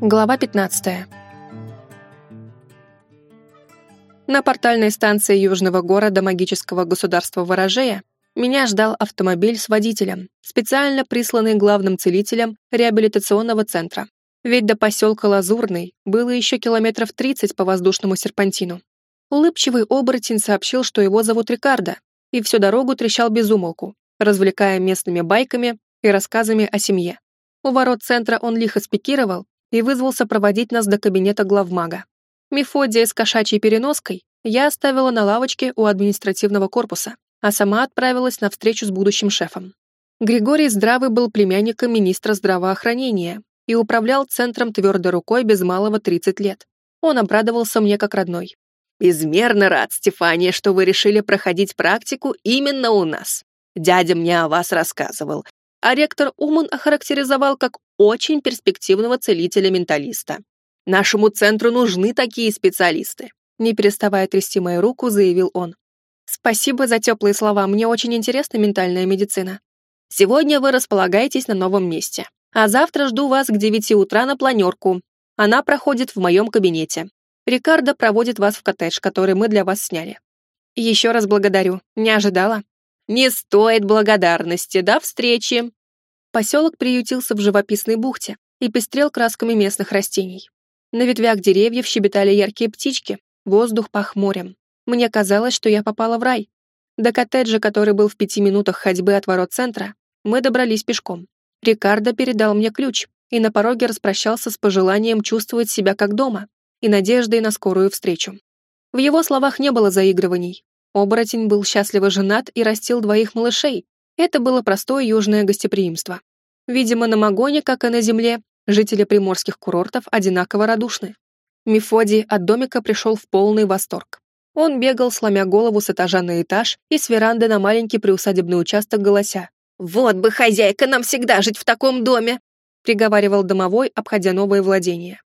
Глава 15. На портальной станции южного города магического государства Ворожея меня ждал автомобиль с водителем, специально присланный главным целителем реабилитационного центра. Ведь до поселка Лазурный было еще километров 30 по воздушному серпантину. Улыбчивый оборотень сообщил, что его зовут Рикардо, и всю дорогу трещал без умолку, развлекая местными байками и рассказами о семье. У ворот центра он лихо спикировал и вызвался проводить нас до кабинета главмага. Мефодия с кошачьей переноской я оставила на лавочке у административного корпуса, а сама отправилась на встречу с будущим шефом. Григорий Здравый был племянником министра здравоохранения и управлял центром твердой рукой без малого 30 лет. Он обрадовался мне как родной. «Безмерно рад, Стефания, что вы решили проходить практику именно у нас. Дядя мне о вас рассказывал, а ректор Уман охарактеризовал как очень перспективного целителя-менталиста. Нашему центру нужны такие специалисты», не переставая трясти мою руку, заявил он. Спасибо за теплые слова, мне очень интересна ментальная медицина. Сегодня вы располагаетесь на новом месте, а завтра жду вас к девяти утра на планерку. Она проходит в моем кабинете. Рикардо проводит вас в коттедж, который мы для вас сняли. Еще раз благодарю, не ожидала. Не стоит благодарности, до встречи. Поселок приютился в живописной бухте и пестрел красками местных растений. На ветвях деревьев щебетали яркие птички, воздух пах морем. Мне казалось, что я попала в рай. До коттеджа, который был в пяти минутах ходьбы от ворот центра, мы добрались пешком. Рикардо передал мне ключ и на пороге распрощался с пожеланием чувствовать себя как дома и надеждой на скорую встречу. В его словах не было заигрываний. Оборотень был счастливо женат и растил двоих малышей. Это было простое южное гостеприимство. Видимо, на Магоне, как и на земле, жители приморских курортов одинаково радушны. Мефодий от домика пришел в полный восторг. Он бегал, сломя голову с этажа на этаж и с веранды на маленький приусадебный участок голося. «Вот бы, хозяйка, нам всегда жить в таком доме!» приговаривал домовой, обходя новые владения.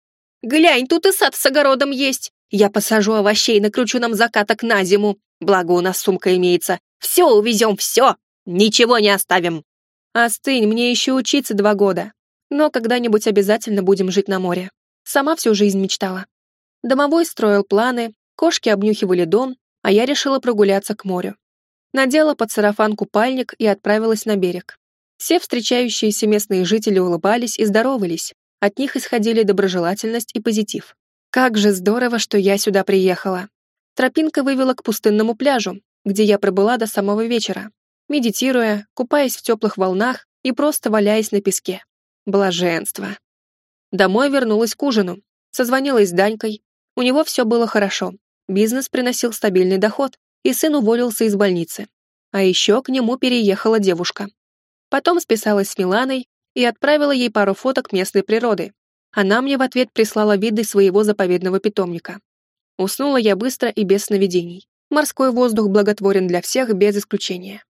«Глянь, тут и сад с огородом есть. Я посажу овощей, накручу нам закаток на зиму. Благо у нас сумка имеется. Все увезем, все. Ничего не оставим». «Остынь, мне еще учиться два года. Но когда-нибудь обязательно будем жить на море. Сама всю жизнь мечтала». Домовой строил планы, Кошки обнюхивали дом, а я решила прогуляться к морю. Надела под сарафан купальник и отправилась на берег. Все встречающиеся местные жители улыбались и здоровались. От них исходили доброжелательность и позитив. Как же здорово, что я сюда приехала. Тропинка вывела к пустынному пляжу, где я пробыла до самого вечера, медитируя, купаясь в теплых волнах и просто валяясь на песке. Блаженство. Домой вернулась к ужину, созвонилась с Данькой. У него все было хорошо. Бизнес приносил стабильный доход, и сын уволился из больницы. А еще к нему переехала девушка. Потом списалась с Миланой и отправила ей пару фоток местной природы. Она мне в ответ прислала виды своего заповедного питомника. Уснула я быстро и без сновидений. Морской воздух благотворен для всех без исключения.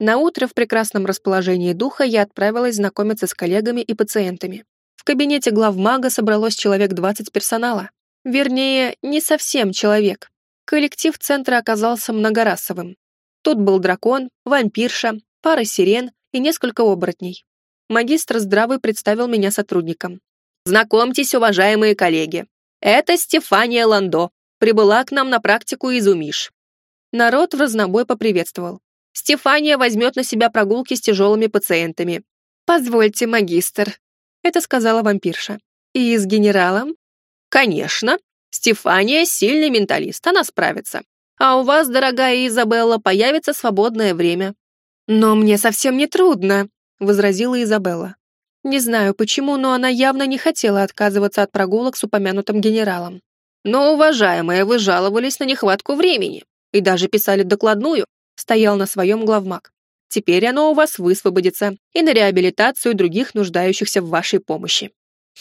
На утро в прекрасном расположении духа я отправилась знакомиться с коллегами и пациентами. В кабинете главмага собралось человек 20 персонала. Вернее, не совсем человек. Коллектив центра оказался многорасовым. Тут был дракон, вампирша, пара сирен и несколько оборотней. Магистр здравый представил меня сотрудникам. «Знакомьтесь, уважаемые коллеги. Это Стефания Ландо. Прибыла к нам на практику из Умиш». Народ в разнобой поприветствовал. «Стефания возьмет на себя прогулки с тяжелыми пациентами». «Позвольте, магистр», — это сказала вампирша. «И с генералом?» «Конечно. Стефания — сильный менталист, она справится. А у вас, дорогая Изабелла, появится свободное время». «Но мне совсем не трудно», — возразила Изабелла. Не знаю почему, но она явно не хотела отказываться от прогулок с упомянутым генералом. «Но, уважаемая, вы жаловались на нехватку времени и даже писали докладную», стоял на своем главмаг. «Теперь оно у вас высвободится и на реабилитацию других нуждающихся в вашей помощи».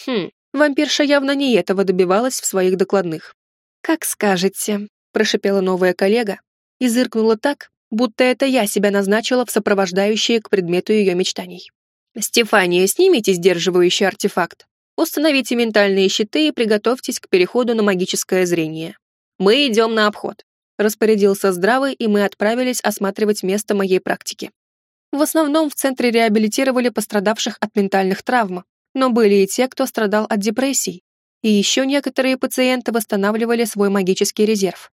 «Хм, Вампирша явно не этого добивалась в своих докладных. «Как скажете», — прошипела новая коллега и зыркнула так, будто это я себя назначила в сопровождающие к предмету ее мечтаний. «Стефания, снимите сдерживающий артефакт, установите ментальные щиты и приготовьтесь к переходу на магическое зрение. Мы идем на обход», — распорядился здравый, и мы отправились осматривать место моей практики. В основном в центре реабилитировали пострадавших от ментальных травм, но были и те, кто страдал от депрессий, и еще некоторые пациенты восстанавливали свой магический резерв.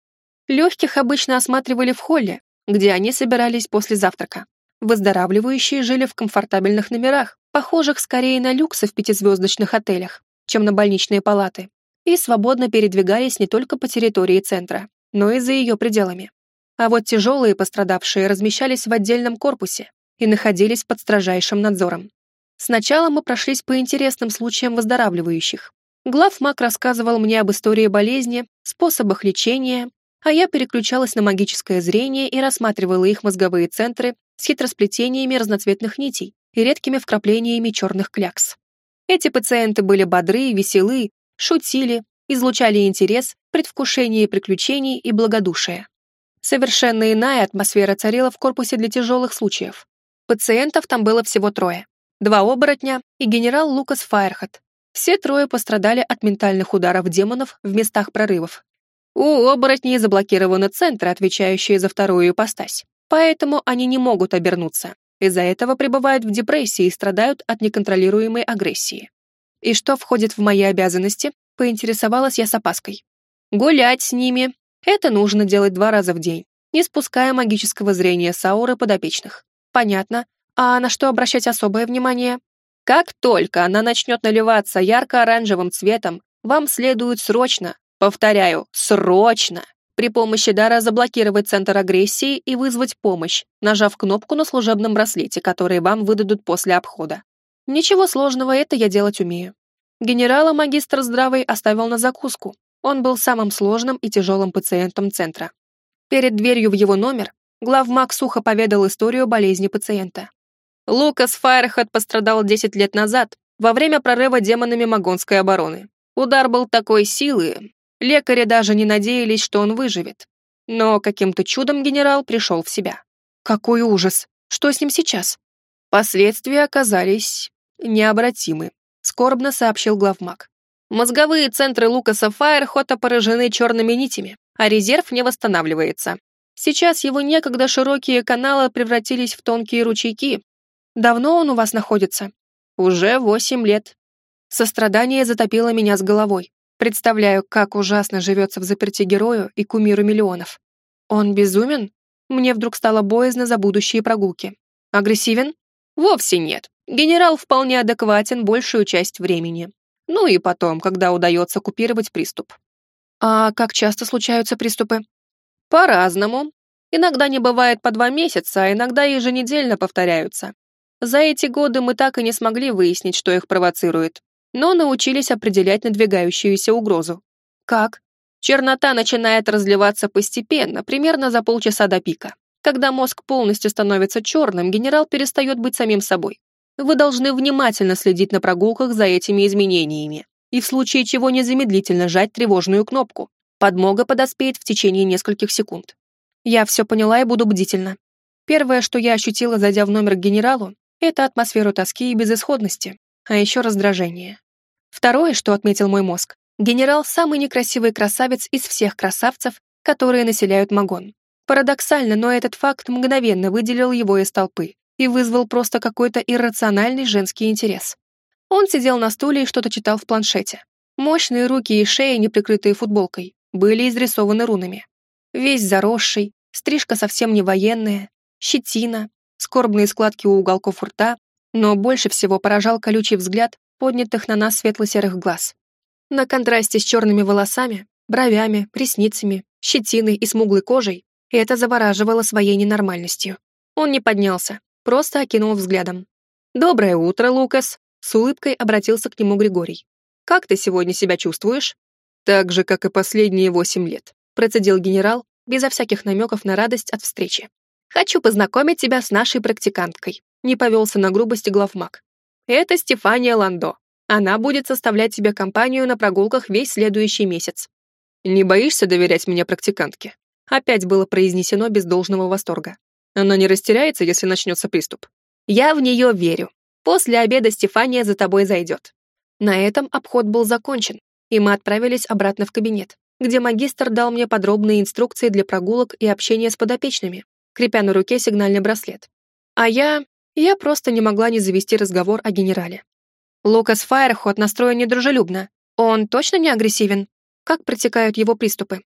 Легких обычно осматривали в холле, где они собирались после завтрака. Выздоравливающие жили в комфортабельных номерах, похожих скорее на люксы в пятизвездочных отелях, чем на больничные палаты, и свободно передвигались не только по территории центра, но и за ее пределами. А вот тяжелые пострадавшие размещались в отдельном корпусе и находились под строжайшим надзором. Сначала мы прошлись по интересным случаям выздоравливающих. Главмаг рассказывал мне об истории болезни, способах лечения, а я переключалась на магическое зрение и рассматривала их мозговые центры с хитросплетениями разноцветных нитей и редкими вкраплениями черных клякс. Эти пациенты были бодры, веселы, шутили, излучали интерес, предвкушение приключений и благодушие. Совершенно иная атмосфера царила в корпусе для тяжелых случаев. Пациентов там было всего трое. Два оборотня и генерал Лукас Файерхат. Все трое пострадали от ментальных ударов демонов в местах прорывов. У оборотней заблокированы центры, отвечающие за вторую ипостась, поэтому они не могут обернуться. Из-за этого пребывают в депрессии и страдают от неконтролируемой агрессии. И что входит в мои обязанности, поинтересовалась я с опаской. Гулять с ними. Это нужно делать два раза в день, не спуская магического зрения с ауры подопечных. Понятно. А на что обращать особое внимание? Как только она начнет наливаться ярко-оранжевым цветом, вам следует срочно, повторяю, срочно, при помощи дара заблокировать центр агрессии и вызвать помощь, нажав кнопку на служебном браслете, который вам выдадут после обхода. Ничего сложного, это я делать умею. Генерала магистр здравый оставил на закуску. Он был самым сложным и тяжелым пациентом центра. Перед дверью в его номер главмаг сухо поведал историю болезни пациента. Лукас Файрхат пострадал 10 лет назад, во время прорыва демонами Магонской обороны. Удар был такой силы, лекари даже не надеялись, что он выживет. Но каким-то чудом генерал пришел в себя. Какой ужас! Что с ним сейчас? Последствия оказались необратимы, скорбно сообщил главмаг. Мозговые центры Лукаса Файерхота поражены черными нитями, а резерв не восстанавливается. Сейчас его некогда широкие каналы превратились в тонкие ручейки. Давно он у вас находится? Уже восемь лет. Сострадание затопило меня с головой. Представляю, как ужасно живется в заперти герою и кумиру миллионов. Он безумен? Мне вдруг стало боязно за будущие прогулки. Агрессивен? Вовсе нет. Генерал вполне адекватен большую часть времени. Ну и потом, когда удается купировать приступ. А как часто случаются приступы? По-разному. Иногда не бывает по два месяца, а иногда еженедельно повторяются. За эти годы мы так и не смогли выяснить, что их провоцирует, но научились определять надвигающуюся угрозу. Как? Чернота начинает разливаться постепенно, примерно за полчаса до пика. Когда мозг полностью становится черным, генерал перестает быть самим собой. Вы должны внимательно следить на прогулках за этими изменениями и в случае чего незамедлительно жать тревожную кнопку. Подмога подоспеет в течение нескольких секунд. Я все поняла и буду бдительна. Первое, что я ощутила, зайдя в номер к генералу, это атмосферу тоски и безысходности, а еще раздражение. Второе, что отметил мой мозг, генерал самый некрасивый красавец из всех красавцев, которые населяют Магон. Парадоксально, но этот факт мгновенно выделил его из толпы и вызвал просто какой-то иррациональный женский интерес. Он сидел на стуле и что-то читал в планшете. Мощные руки и шея, не прикрытые футболкой, были изрисованы рунами. Весь заросший, стрижка совсем не военная, щетина, скорбные складки у уголков рта, но больше всего поражал колючий взгляд поднятых на нас светло-серых глаз. На контрасте с черными волосами, бровями, ресницами, щетиной и смуглой кожей это завораживало своей ненормальностью. Он не поднялся, просто окинул взглядом. «Доброе утро, Лукас!» С улыбкой обратился к нему Григорий. «Как ты сегодня себя чувствуешь?» «Так же, как и последние восемь лет», процедил генерал, безо всяких намеков на радость от встречи. «Хочу познакомить тебя с нашей практиканткой», не повелся на грубости главмаг. «Это Стефания Ландо. Она будет составлять тебе компанию на прогулках весь следующий месяц». «Не боишься доверять мне практикантке?» Опять было произнесено без должного восторга. Она не растеряется, если начнется приступ. Я в нее верю. После обеда Стефания за тобой зайдет. На этом обход был закончен, и мы отправились обратно в кабинет, где магистр дал мне подробные инструкции для прогулок и общения с подопечными, крепя на руке сигнальный браслет. А я... я просто не могла не завести разговор о генерале. Лукас Файерхот настроен недружелюбно. Он точно не агрессивен? Как протекают его приступы?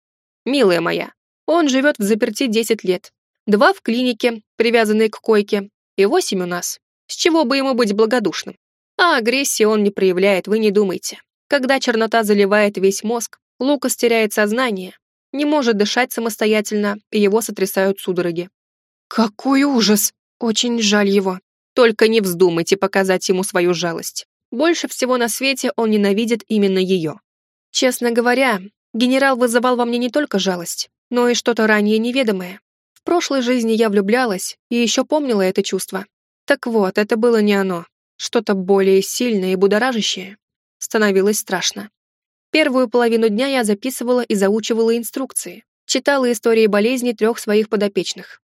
Милая моя, он живет в заперти 10 лет. Два в клинике, привязанные к койке, и восемь у нас. С чего бы ему быть благодушным? А агрессии он не проявляет, вы не думайте. Когда чернота заливает весь мозг, Лукас теряет сознание, не может дышать самостоятельно, и его сотрясают судороги. Какой ужас! Очень жаль его. Только не вздумайте показать ему свою жалость. Больше всего на свете он ненавидит именно ее. Честно говоря, генерал вызывал во мне не только жалость, но и что-то ранее неведомое. В прошлой жизни я влюблялась и еще помнила это чувство. Так вот, это было не оно. Что-то более сильное и будоражащее. Становилось страшно. Первую половину дня я записывала и заучивала инструкции, читала истории болезни трех своих подопечных.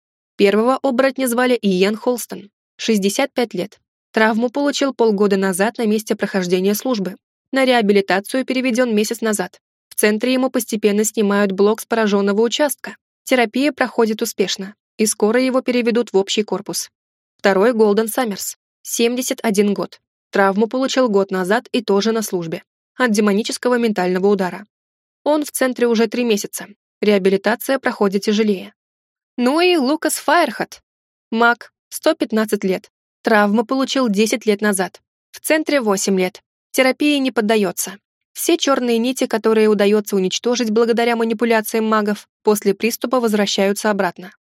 Первого оборотня звали Иен Холстон, 65 лет. Травму получил полгода назад на месте прохождения службы. На реабилитацию переведен месяц назад. В центре ему постепенно снимают блок с пораженного участка. Терапия проходит успешно, и скоро его переведут в общий корпус. Второй Голден Саммерс, 71 год. Травму получил год назад и тоже на службе. От демонического ментального удара. Он в центре уже три месяца. Реабилитация проходит тяжелее. Ну и Лукас Файерхат. Маг, 115 лет. Травму получил 10 лет назад. В центре 8 лет. Терапии не поддается. Все черные нити, которые удается уничтожить благодаря манипуляциям магов, после приступа возвращаются обратно.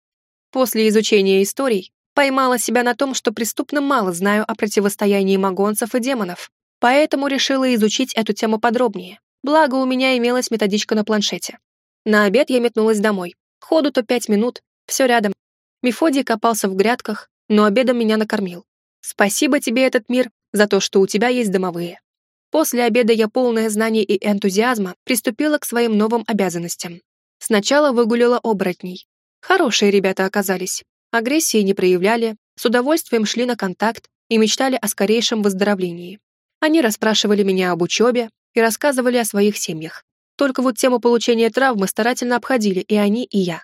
После изучения историй поймала себя на том, что преступно мало знаю о противостоянии магонцев и демонов, поэтому решила изучить эту тему подробнее. Благо, у меня имелась методичка на планшете. На обед я метнулась домой. Ходу-то пять минут, все рядом. Мефодий копался в грядках, но обедом меня накормил. Спасибо тебе, этот мир, за то, что у тебя есть домовые. После обеда я, полная знаний и энтузиазма, приступила к своим новым обязанностям. Сначала выгулила оборотней. Хорошие ребята оказались. Агрессии не проявляли, с удовольствием шли на контакт и мечтали о скорейшем выздоровлении. Они расспрашивали меня об учебе и рассказывали о своих семьях. Только вот тему получения травмы старательно обходили и они, и я.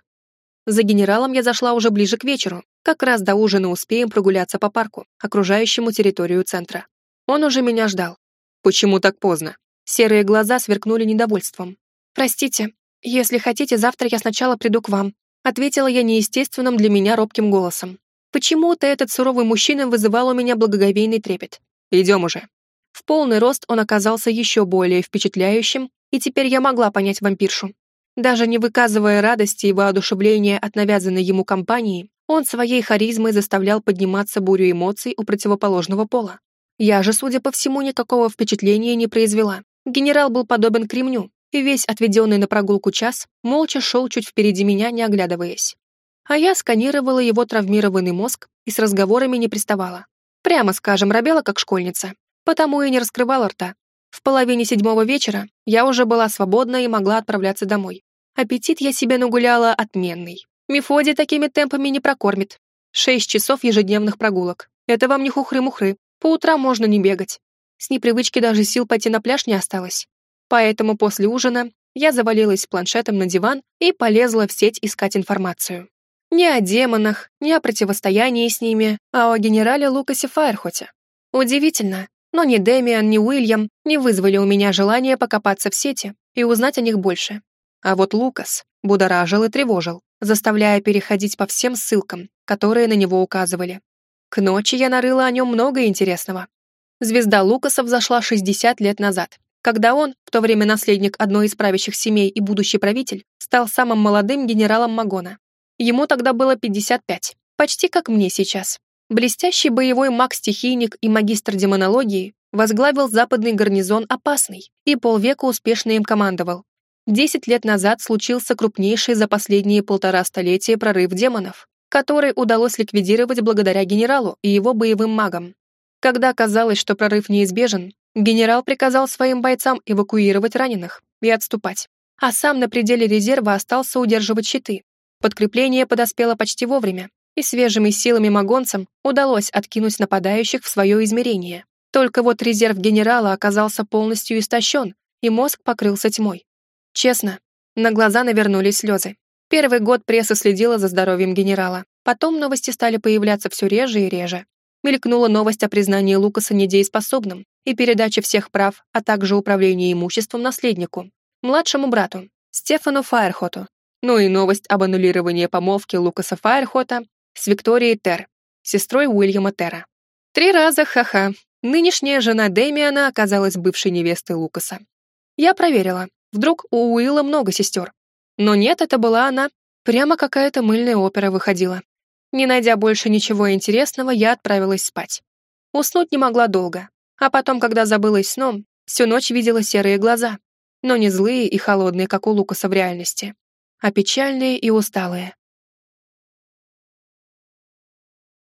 За генералом я зашла уже ближе к вечеру, как раз до ужина успеем прогуляться по парку, окружающему территорию центра. Он уже меня ждал. Почему так поздно? Серые глаза сверкнули недовольством. «Простите, если хотите, завтра я сначала приду к вам», ответила я неестественным для меня робким голосом. Почему-то этот суровый мужчина вызывал у меня благоговейный трепет. «Идем уже». В полный рост он оказался еще более впечатляющим, и теперь я могла понять вампиршу. Даже не выказывая радости и воодушевления от навязанной ему компании, он своей харизмой заставлял подниматься бурю эмоций у противоположного пола. Я же, судя по всему, никакого впечатления не произвела. Генерал был подобен кремню, и весь отведенный на прогулку час молча шел чуть впереди меня, не оглядываясь. А я сканировала его травмированный мозг и с разговорами не приставала. Прямо скажем, робела как школьница, потому и не раскрывала рта. В половине седьмого вечера я уже была свободна и могла отправляться домой. Аппетит я себе нагуляла отменный. Мефодий такими темпами не прокормит. Шесть часов ежедневных прогулок. Это вам не хухры-мухры. По утрам можно не бегать. С непривычки даже сил пойти на пляж не осталось. Поэтому после ужина я завалилась планшетом на диван и полезла в сеть искать информацию. Не о демонах, не о противостоянии с ними, а о генерале Лукасе Файрхоте. Удивительно, но ни Дэмиан, ни Уильям не вызвали у меня желания покопаться в сети и узнать о них больше. А вот Лукас будоражил и тревожил заставляя переходить по всем ссылкам, которые на него указывали. К ночи я нарыла о нем много интересного. Звезда Лукаса взошла 60 лет назад, когда он, в то время наследник одной из правящих семей и будущий правитель, стал самым молодым генералом Магона. Ему тогда было 55, почти как мне сейчас. Блестящий боевой маг-стихийник и магистр демонологии возглавил западный гарнизон «Опасный» и полвека успешно им командовал, Десять лет назад случился крупнейший за последние полтора столетия прорыв демонов, который удалось ликвидировать благодаря генералу и его боевым магам. Когда казалось, что прорыв неизбежен, генерал приказал своим бойцам эвакуировать раненых и отступать, а сам на пределе резерва остался удерживать щиты. Подкрепление подоспело почти вовремя, и свежими силами магонцам удалось откинуть нападающих в свое измерение. Только вот резерв генерала оказался полностью истощен, и мозг покрылся тьмой. Честно, на глаза навернулись слезы. Первый год пресса следила за здоровьем генерала. Потом новости стали появляться все реже и реже. мелькнула новость о признании Лукаса недееспособным и передаче всех прав, а также управления имуществом наследнику, младшему брату, Стефану Фаерхоту. Ну и новость об аннулировании помолвки Лукаса Фаерхота с Викторией Тер, сестрой Уильяма Тера. Три раза ха-ха. Нынешняя жена Дэмиана оказалась бывшей невестой Лукаса. Я проверила. Вдруг у Уилла много сестер. Но нет, это была она. Прямо какая-то мыльная опера выходила. Не найдя больше ничего интересного, я отправилась спать. Уснуть не могла долго. А потом, когда забылась сном, всю ночь видела серые глаза. Но не злые и холодные, как у Лукаса в реальности, а печальные и усталые.